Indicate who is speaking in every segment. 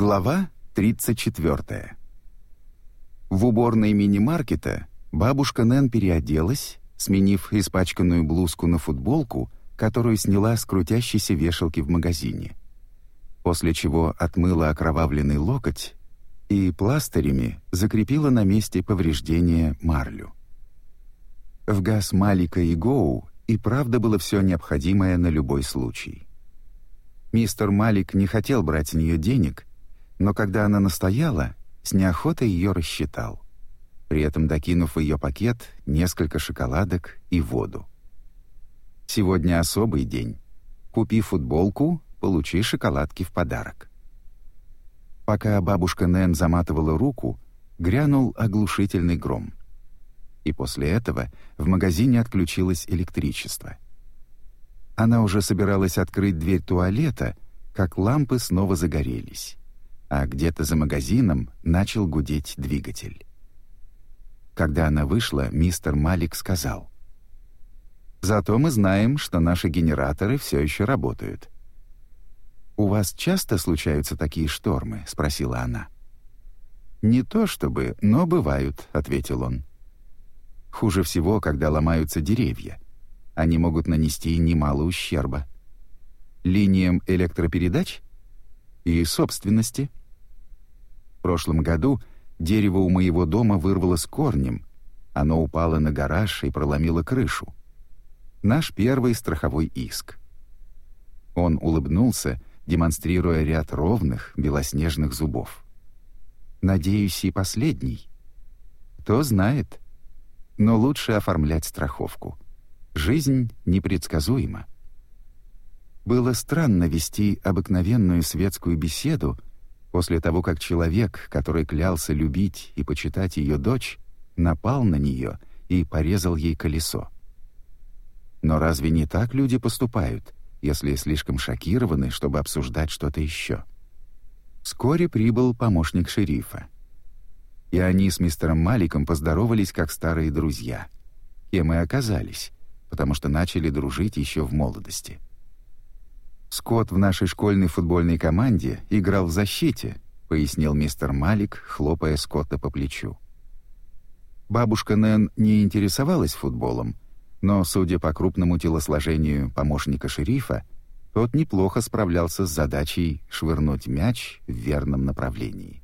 Speaker 1: Глава 34. В уборной мини-маркета бабушка Нэн переоделась, сменив испачканную блузку на футболку, которую сняла с крутящейся вешалки в магазине. После чего отмыла окровавленный локоть и пластырями закрепила на месте повреждения марлю. В газ Малика и Гоу и правда было все необходимое на любой случай. Мистер Малик не хотел брать с нее денег, но когда она настояла, с неохотой ее рассчитал, при этом докинув ее пакет несколько шоколадок и воду. Сегодня особый день. Купи футболку, получи шоколадки в подарок. Пока бабушка Нэн заматывала руку, грянул оглушительный гром. И после этого в магазине отключилось электричество. Она уже собиралась открыть дверь туалета, как лампы снова загорелись а где-то за магазином начал гудеть двигатель. Когда она вышла, мистер Малик сказал: "Зато мы знаем, что наши генераторы все еще работают". У вас часто случаются такие штормы, спросила она. Не то чтобы, но бывают, ответил он. Хуже всего, когда ломаются деревья. Они могут нанести немало ущерба. Линиям электропередач и собственности в прошлом году дерево у моего дома вырвало с корнем. Оно упало на гараж и проломило крышу. Наш первый страховой иск. Он улыбнулся, демонстрируя ряд ровных белоснежных зубов. Надеюсь, и последний. Кто знает. Но лучше оформлять страховку. Жизнь непредсказуема. Было странно вести обыкновенную светскую беседу после того, как человек, который клялся любить и почитать ее дочь, напал на нее и порезал ей колесо. Но разве не так люди поступают, если слишком шокированы, чтобы обсуждать что-то еще? Вскоре прибыл помощник шерифа. И они с мистером Маликом поздоровались как старые друзья. Кем и оказались, потому что начали дружить еще в молодости. Скотт в нашей школьной футбольной команде играл в защите, пояснил мистер Малик, хлопая Скотта по плечу. Бабушка Нэн не интересовалась футболом, но, судя по крупному телосложению помощника шерифа, тот неплохо справлялся с задачей швырнуть мяч в верном направлении.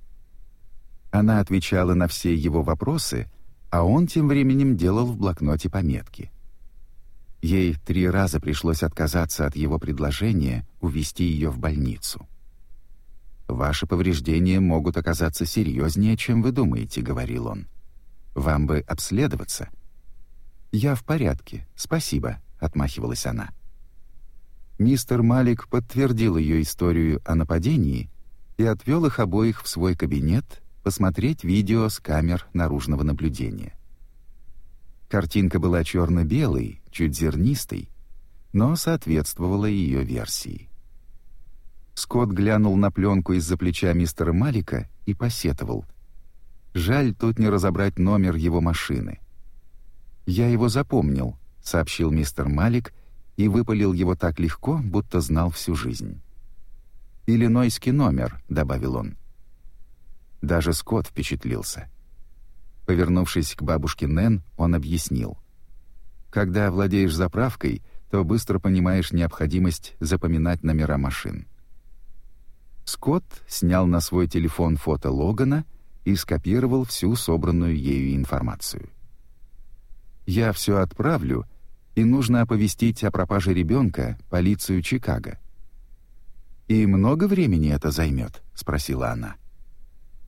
Speaker 1: Она отвечала на все его вопросы, а он тем временем делал в блокноте пометки. Ей три раза пришлось отказаться от его предложения увезти ее в больницу. «Ваши повреждения могут оказаться серьезнее, чем вы думаете», — говорил он. «Вам бы обследоваться». «Я в порядке, спасибо», — отмахивалась она. Мистер Малик подтвердил ее историю о нападении и отвел их обоих в свой кабинет посмотреть видео с камер наружного наблюдения. Картинка была черно-белой, чуть зернистой, но соответствовала ее версии. Скотт глянул на пленку из-за плеча мистера Малика и посетовал. «Жаль, тут не разобрать номер его машины». «Я его запомнил», — сообщил мистер Малик и выпалил его так легко, будто знал всю жизнь. «Иллинойский номер», — добавил он. Даже Скотт впечатлился. Повернувшись к бабушке Нэн, он объяснил. «Когда владеешь заправкой, то быстро понимаешь необходимость запоминать номера машин». Скотт снял на свой телефон фото Логана и скопировал всю собранную ею информацию. «Я все отправлю, и нужно оповестить о пропаже ребенка полицию Чикаго». «И много времени это займет?» — спросила она.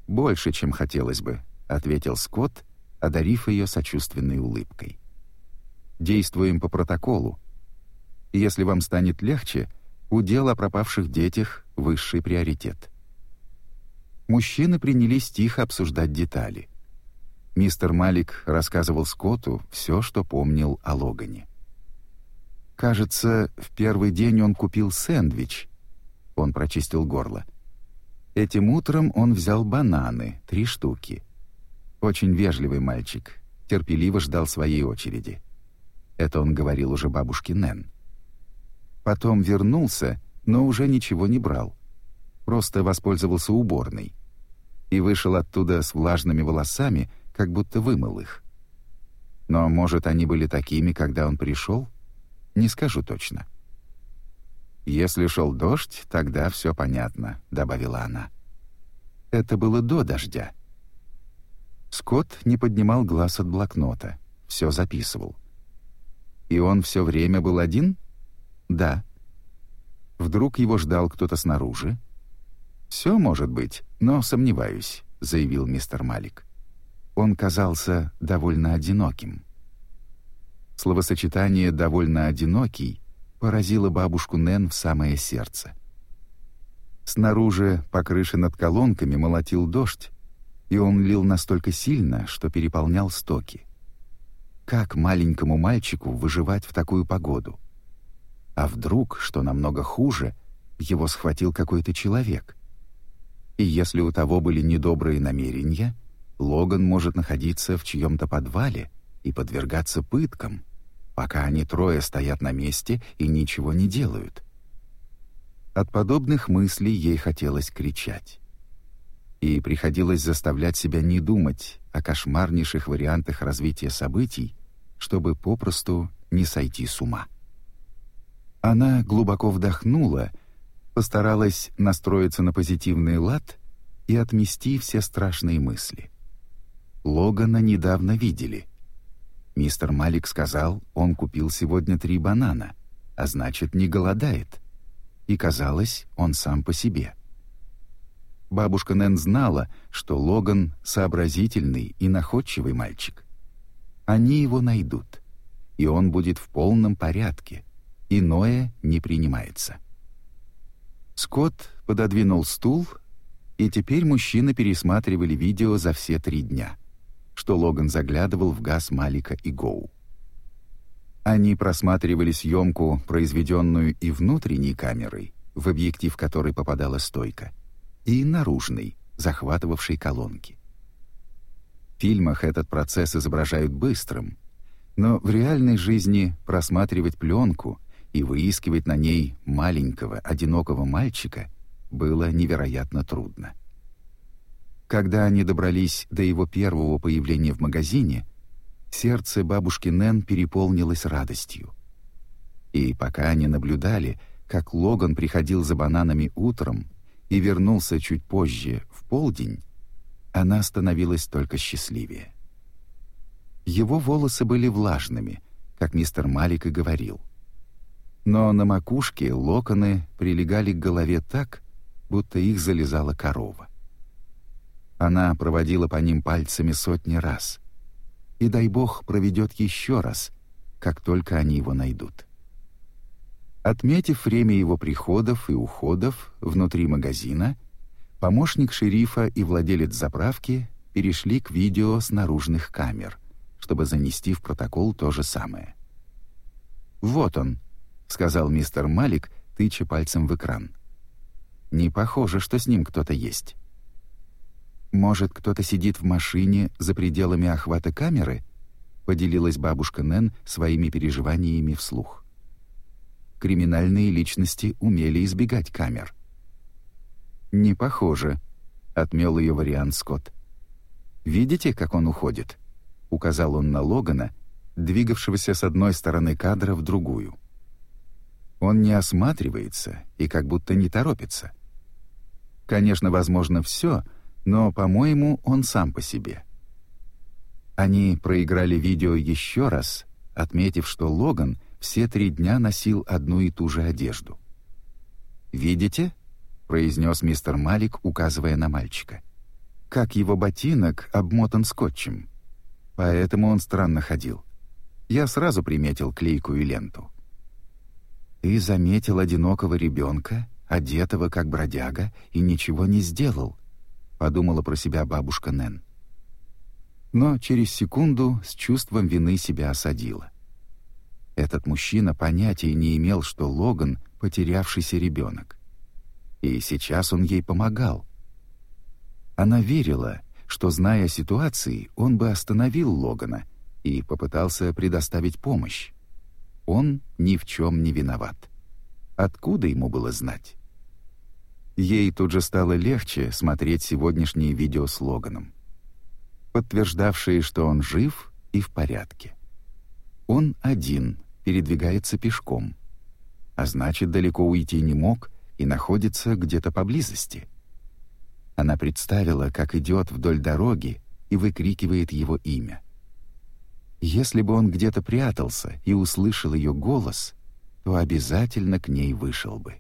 Speaker 1: «Больше, чем хотелось бы», — ответил Скотт, одарив ее сочувственной улыбкой. «Действуем по протоколу. Если вам станет легче, удел о пропавших детях — высший приоритет». Мужчины принялись тихо обсуждать детали. Мистер Малик рассказывал Скотту все, что помнил о Логане. Кажется, в первый день он купил сэндвич. Он прочистил горло. Этим утром он взял бананы, три штуки. Очень вежливый мальчик, терпеливо ждал своей очереди. Это он говорил уже бабушке Нэн. Потом вернулся, но уже ничего не брал. просто воспользовался уборной и вышел оттуда с влажными волосами, как будто вымыл их. Но, может, они были такими, когда он пришел? Не скажу точно. «Если шел дождь, тогда все понятно», — добавила она. Это было до дождя. Скотт не поднимал глаз от блокнота, все записывал. И он все время был один? Да. Вдруг его ждал кто-то снаружи? Все может быть, но сомневаюсь, заявил мистер Малик. Он казался довольно одиноким. Словосочетание «довольно одинокий» поразило бабушку Нэн в самое сердце. Снаружи, по крыше над колонками, молотил дождь, и он лил настолько сильно, что переполнял стоки. Как маленькому мальчику выживать в такую погоду? А вдруг, что намного хуже, его схватил какой-то человек? И если у того были недобрые намерения, Логан может находиться в чьем-то подвале и подвергаться пыткам — пока они трое стоят на месте и ничего не делают. От подобных мыслей ей хотелось кричать. И приходилось заставлять себя не думать о кошмарнейших вариантах развития событий, чтобы попросту не сойти с ума. Она глубоко вдохнула, постаралась настроиться на позитивный лад и отмести все страшные мысли. Логана недавно видели — Мистер Малик сказал, он купил сегодня три банана, а значит, не голодает. И казалось, он сам по себе. Бабушка Нэн знала, что Логан сообразительный и находчивый мальчик. Они его найдут, и он будет в полном порядке. Иное не принимается. Скотт пододвинул стул, и теперь мужчины пересматривали видео за все три дня — что Логан заглядывал в газ Малика и Гоу. Они просматривали съемку, произведенную и внутренней камерой, в объектив которой попадала стойка, и наружной, захватывавшей колонки. В фильмах этот процесс изображают быстрым, но в реальной жизни просматривать пленку и выискивать на ней маленького, одинокого мальчика было невероятно трудно. Когда они добрались до его первого появления в магазине, сердце бабушки Нэн переполнилось радостью. И пока они наблюдали, как Логан приходил за бананами утром и вернулся чуть позже, в полдень, она становилась только счастливее. Его волосы были влажными, как мистер Малик и говорил. Но на макушке локоны прилегали к голове так, будто их залезала корова. Она проводила по ним пальцами сотни раз. И дай бог проведет еще раз, как только они его найдут. Отметив время его приходов и уходов внутри магазина, помощник шерифа и владелец заправки перешли к видео с наружных камер, чтобы занести в протокол то же самое. «Вот он», — сказал мистер Малик, тыча пальцем в экран. «Не похоже, что с ним кто-то есть». «Может, кто-то сидит в машине за пределами охвата камеры?» — поделилась бабушка Нэн своими переживаниями вслух. Криминальные личности умели избегать камер. «Не похоже», — отмел ее вариант Скотт. «Видите, как он уходит?» — указал он на Логана, двигавшегося с одной стороны кадра в другую. Он не осматривается и как будто не торопится. Конечно, возможно все — но, по-моему, он сам по себе. Они проиграли видео еще раз, отметив, что Логан все три дня носил одну и ту же одежду. «Видите?» — произнес мистер Малик, указывая на мальчика. «Как его ботинок обмотан скотчем. Поэтому он странно ходил. Я сразу приметил клейкую ленту». «Ты заметил одинокого ребенка, одетого как бродяга, и ничего не сделал», — подумала про себя бабушка Нэн. Но через секунду с чувством вины себя осадила. Этот мужчина понятия не имел, что Логан — потерявшийся ребенок. И сейчас он ей помогал. Она верила, что, зная о ситуации, он бы остановил Логана и попытался предоставить помощь. Он ни в чем не виноват. Откуда ему было знать? Ей тут же стало легче смотреть сегодняшнее видео с Логаном, подтверждавшие, что он жив и в порядке. Он один, передвигается пешком, а значит, далеко уйти не мог и находится где-то поблизости. Она представила, как идет вдоль дороги и выкрикивает его имя. Если бы он где-то прятался и услышал ее голос, то обязательно к ней вышел бы.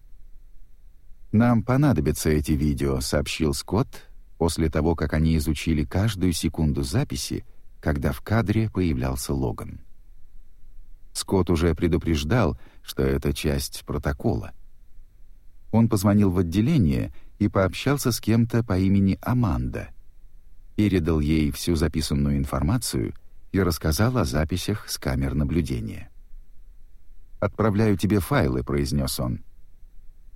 Speaker 1: «Нам понадобятся эти видео», — сообщил Скотт после того, как они изучили каждую секунду записи, когда в кадре появлялся Логан. Скотт уже предупреждал, что это часть протокола. Он позвонил в отделение и пообщался с кем-то по имени Аманда, передал ей всю записанную информацию и рассказал о записях с камер наблюдения. «Отправляю тебе файлы», — произнес он.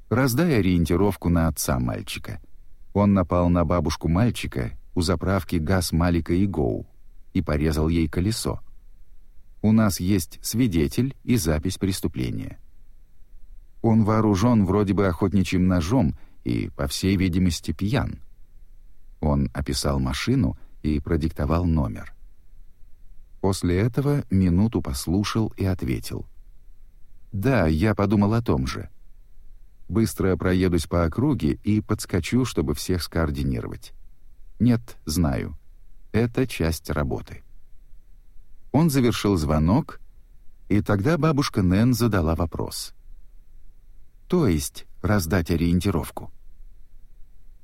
Speaker 1: Раздай ориентировку на отца мальчика. Он напал на бабушку мальчика у заправки ГАЗ Малика и Гоу и порезал ей колесо. У нас есть свидетель и запись преступления. Он вооружен вроде бы охотничьим ножом и, по всей видимости, пьян. Он описал машину и продиктовал номер. После этого минуту послушал и ответил. «Да, я подумал о том же. Быстро проедусь по округе и подскочу, чтобы всех скоординировать. Нет, знаю. Это часть работы. Он завершил звонок, и тогда бабушка Нэн задала вопрос. То есть раздать ориентировку?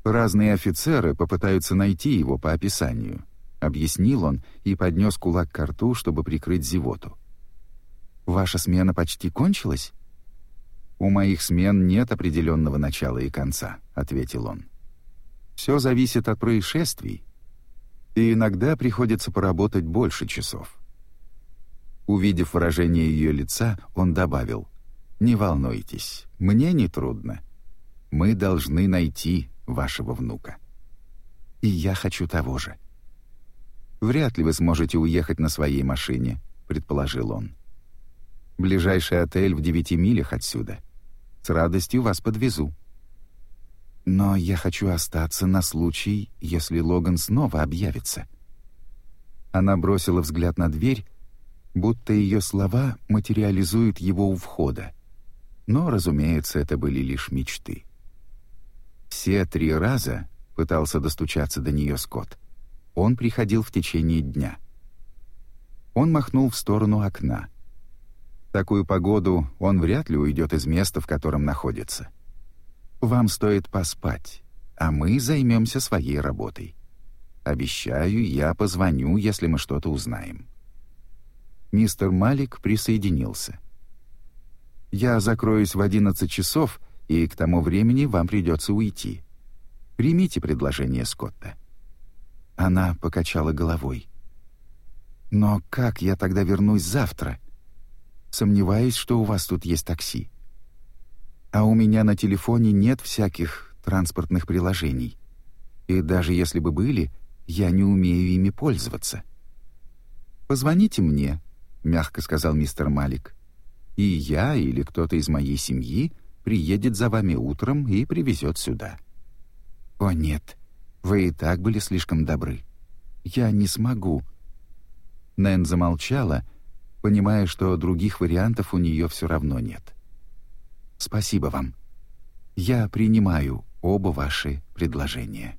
Speaker 1: Разные офицеры попытаются найти его по описанию, объяснил он и поднес кулак к рту, чтобы прикрыть зевоту. Ваша смена почти кончилась? «У моих смен нет определенного начала и конца», — ответил он. «Все зависит от происшествий, и иногда приходится поработать больше часов». Увидев выражение ее лица, он добавил, «Не волнуйтесь, мне не трудно. Мы должны найти вашего внука. И я хочу того же». «Вряд ли вы сможете уехать на своей машине», — предположил он. «Ближайший отель в девяти милях отсюда. С радостью вас подвезу. Но я хочу остаться на случай, если Логан снова объявится. Она бросила взгляд на дверь, будто ее слова материализуют его у входа. Но, разумеется, это были лишь мечты. Все три раза пытался достучаться до нее Скотт. Он приходил в течение дня. Он махнул в сторону окна такую погоду он вряд ли уйдет из места, в котором находится. Вам стоит поспать, а мы займемся своей работой. Обещаю, я позвоню, если мы что-то узнаем. Мистер Малик присоединился. Я закроюсь в 11 часов, и к тому времени вам придется уйти. Примите предложение Скотта. Она покачала головой. Но как я тогда вернусь завтра? Сомневаюсь, что у вас тут есть такси. А у меня на телефоне нет всяких транспортных приложений. И даже если бы были, я не умею ими пользоваться. Позвоните мне, мягко сказал мистер Малик. И я или кто-то из моей семьи приедет за вами утром и привезет сюда. О нет, вы и так были слишком добры. Я не смогу. Нэн замолчала понимая, что других вариантов у нее все равно нет. «Спасибо вам. Я принимаю оба ваши предложения».